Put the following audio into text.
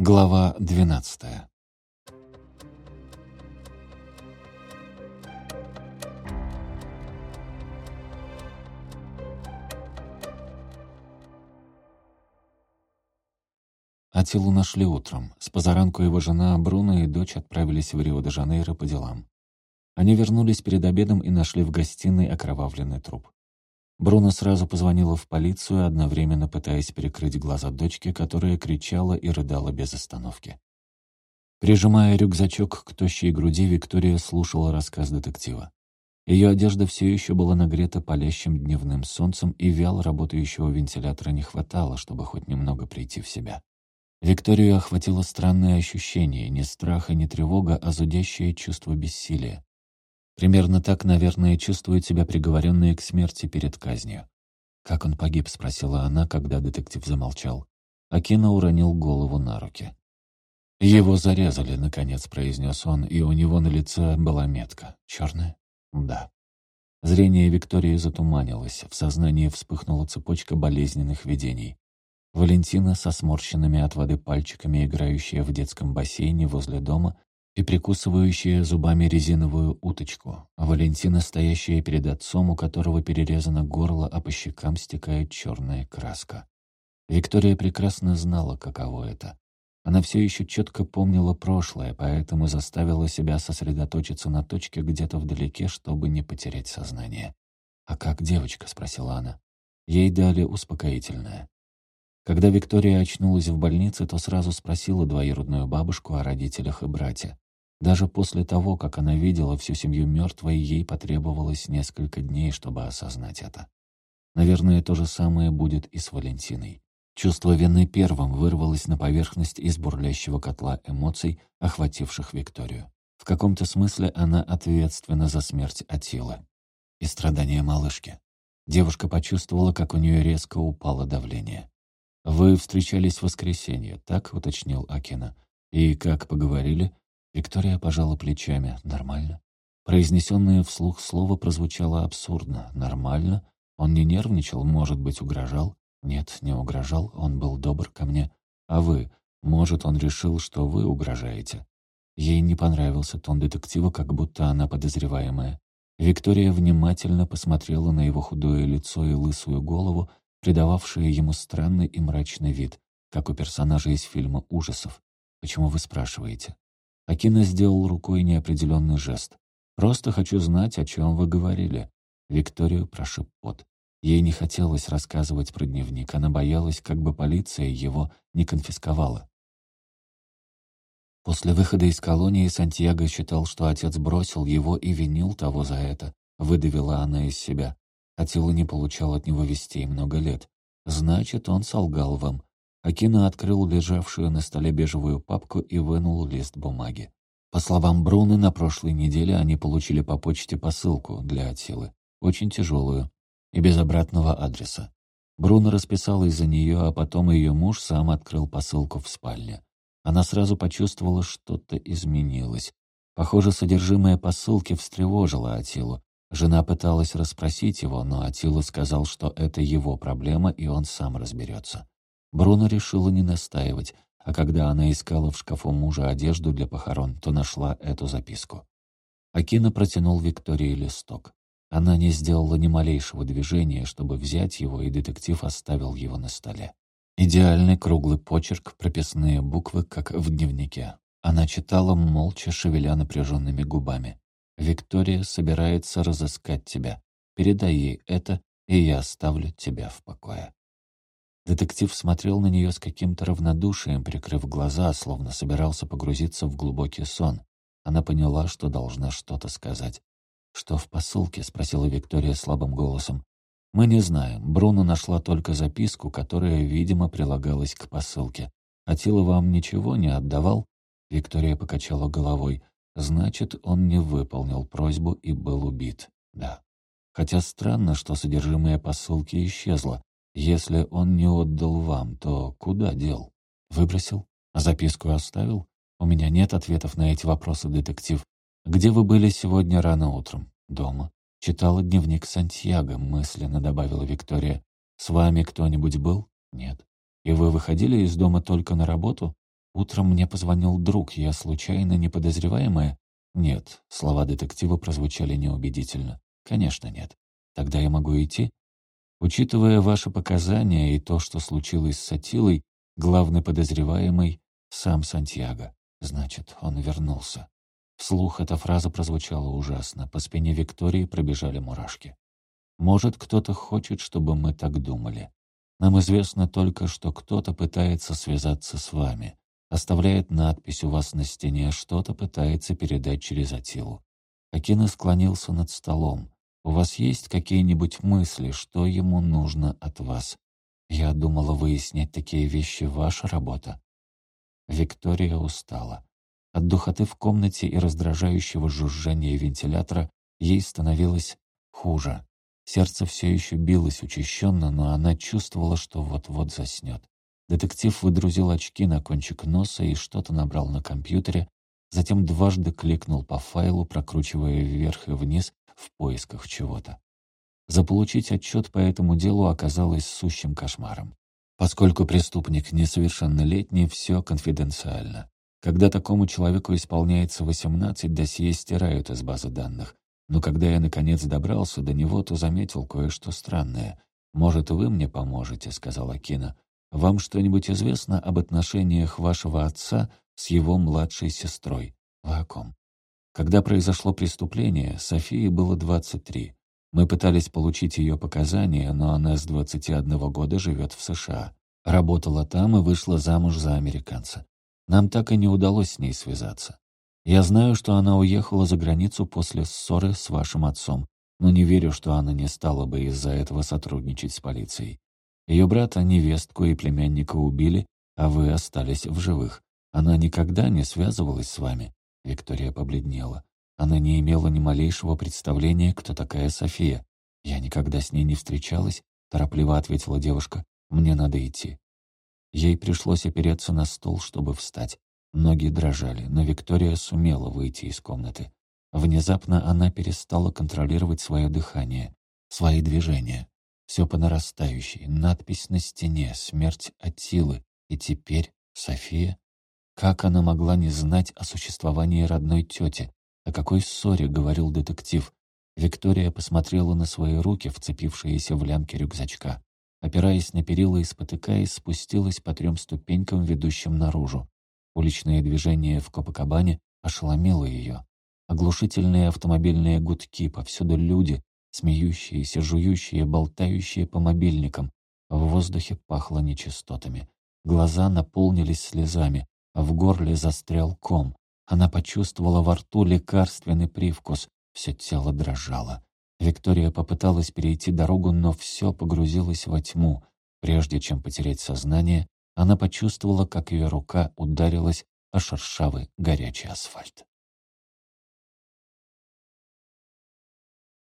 Глава двенадцатая. Атилу нашли утром. С позаранку его жена Бруно и дочь отправились в Рио-де-Жанейро по делам. Они вернулись перед обедом и нашли в гостиной окровавленный труп. Бруно сразу позвонила в полицию, одновременно пытаясь перекрыть глаза дочки, которая кричала и рыдала без остановки. Прижимая рюкзачок к тощей груди, Виктория слушала рассказ детектива. Ее одежда все еще была нагрета палящим дневным солнцем, и вяло работающего вентилятора не хватало, чтобы хоть немного прийти в себя. Викторию охватило странное ощущение, не страха, не тревога, а зудящее чувство бессилия. Примерно так, наверное, чувствуют себя приговоренные к смерти перед казнью. «Как он погиб?» — спросила она, когда детектив замолчал. Акина уронил голову на руки. «Его зарезали», — наконец произнес он, и у него на лице была метка. «Черная?» «Да». Зрение Виктории затуманилось, в сознании вспыхнула цепочка болезненных видений. Валентина со сморщенными от воды пальчиками, играющая в детском бассейне возле дома, и прикусывающая зубами резиновую уточку, Валентина, стоящая перед отцом, у которого перерезано горло, а по щекам стекает черная краска. Виктория прекрасно знала, каково это. Она все еще четко помнила прошлое, поэтому заставила себя сосредоточиться на точке где-то вдалеке, чтобы не потерять сознание. «А как девочка?» — спросила она. Ей дали успокоительное. Когда Виктория очнулась в больнице, то сразу спросила двоюродную бабушку о родителях и брате. Даже после того, как она видела всю семью мертвой, ей потребовалось несколько дней, чтобы осознать это. Наверное, то же самое будет и с Валентиной. Чувство вины первым вырвалось на поверхность из бурлящего котла эмоций, охвативших Викторию. В каком-то смысле она ответственна за смерть Атилы и страдания малышки. Девушка почувствовала, как у нее резко упало давление. «Вы встречались в воскресенье», — так уточнил Акина. «И как поговорили?» Виктория пожала плечами. «Нормально». Произнесенное вслух слово прозвучало абсурдно. «Нормально?» Он не нервничал, может быть, угрожал? Нет, не угрожал, он был добр ко мне. А вы? Может, он решил, что вы угрожаете? Ей не понравился тон детектива, как будто она подозреваемая. Виктория внимательно посмотрела на его худое лицо и лысую голову, придававшие ему странный и мрачный вид, как у персонажа из фильма ужасов. «Почему вы спрашиваете?» Акина сделал рукой неопределенный жест. «Просто хочу знать, о чем вы говорили». Викторию прошиб пот. Ей не хотелось рассказывать про дневник, она боялась, как бы полиция его не конфисковала. После выхода из колонии Сантьяго считал, что отец бросил его и винил того за это. Выдавила она из себя. Атила не получал от него вестей много лет. Значит, он солгал вам. Акина открыл лежавшую на столе бежевую папку и вынул лист бумаги. По словам Бруны, на прошлой неделе они получили по почте посылку для Атилы, очень тяжелую, и без обратного адреса. Бруно расписалась за нее, а потом ее муж сам открыл посылку в спальне. Она сразу почувствовала, что-то изменилось. Похоже, содержимое посылки встревожило Атилу. Жена пыталась расспросить его, но Атила сказал, что это его проблема, и он сам разберется. Бруно решила не настаивать, а когда она искала в шкафу мужа одежду для похорон, то нашла эту записку. Акина протянул Виктории листок. Она не сделала ни малейшего движения, чтобы взять его, и детектив оставил его на столе. Идеальный круглый почерк, прописные буквы, как в дневнике. Она читала, молча шевеля напряженными губами. «Виктория собирается разыскать тебя. Передай ей это, и я оставлю тебя в покое». Детектив смотрел на нее с каким-то равнодушием, прикрыв глаза, словно собирался погрузиться в глубокий сон. Она поняла, что должна что-то сказать. «Что в посылке?» — спросила Виктория слабым голосом. «Мы не знаем. Бруно нашла только записку, которая, видимо, прилагалась к посылке. Атила вам ничего не отдавал?» Виктория покачала головой. «Значит, он не выполнил просьбу и был убит. Да. Хотя странно, что содержимое посылки исчезло. Если он не отдал вам, то куда дел? Выбросил? Записку оставил? У меня нет ответов на эти вопросы, детектив. Где вы были сегодня рано утром? Дома. Читала дневник Сантьяго, мысленно добавила Виктория. С вами кто-нибудь был? Нет. И вы выходили из дома только на работу? Утром мне позвонил друг, я случайно не подозреваемая? Нет, слова детектива прозвучали неубедительно. Конечно, нет. Тогда я могу идти? Учитывая ваши показания и то, что случилось с Атилой, главный подозреваемый — сам Сантьяго. Значит, он вернулся. Вслух эта фраза прозвучала ужасно. По спине Виктории пробежали мурашки. Может, кто-то хочет, чтобы мы так думали. Нам известно только, что кто-то пытается связаться с вами, оставляет надпись у вас на стене, что-то пытается передать через Атилу. Акина склонился над столом. У вас есть какие-нибудь мысли, что ему нужно от вас? Я думала, выяснять такие вещи — ваша работа. Виктория устала. От духоты в комнате и раздражающего жужжания вентилятора ей становилось хуже. Сердце все еще билось учащенно, но она чувствовала, что вот-вот заснет. Детектив выдрузил очки на кончик носа и что-то набрал на компьютере, затем дважды кликнул по файлу, прокручивая вверх и вниз в поисках чего-то. Заполучить отчет по этому делу оказалось сущим кошмаром. Поскольку преступник несовершеннолетний, все конфиденциально. Когда такому человеку исполняется 18, досье стирают из базы данных. Но когда я, наконец, добрался до него, то заметил кое-что странное. «Может, вы мне поможете?» — сказал Акина. «Вам что-нибудь известно об отношениях вашего отца с его младшей сестрой?» «Вы о ком?» Когда произошло преступление, Софии было 23. Мы пытались получить ее показания, но она с 21 года живет в США. Работала там и вышла замуж за американца. Нам так и не удалось с ней связаться. Я знаю, что она уехала за границу после ссоры с вашим отцом, но не верю, что она не стала бы из-за этого сотрудничать с полицией. Ее брата, невестку и племянника убили, а вы остались в живых. Она никогда не связывалась с вами?» Виктория побледнела. Она не имела ни малейшего представления, кто такая София. «Я никогда с ней не встречалась», — торопливо ответила девушка. «Мне надо идти». Ей пришлось опереться на стол, чтобы встать. Ноги дрожали, но Виктория сумела выйти из комнаты. Внезапно она перестала контролировать свое дыхание, свои движения. Все по нарастающей, надпись на стене, смерть от силы, и теперь София. Как она могла не знать о существовании родной тети? О какой ссоре говорил детектив? Виктория посмотрела на свои руки, вцепившиеся в лямки рюкзачка. Опираясь на перила и спотыкаясь, спустилась по трем ступенькам, ведущим наружу. Уличное движение в Копакабане ошеломило ее. Оглушительные автомобильные гудки, повсюду люди, смеющиеся, жующие, болтающие по мобильникам. В воздухе пахло нечистотами. Глаза наполнились слезами, в горле застрял ком. Она почувствовала во рту лекарственный привкус, все тело дрожало. Виктория попыталась перейти дорогу, но все погрузилось во тьму. Прежде чем потерять сознание, она почувствовала, как ее рука ударилась о шершавый горячий асфальт.